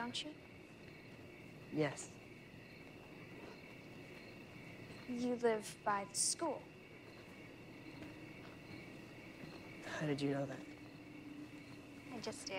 Aren't you? Yes. You live by the school. How did you know that? I just do.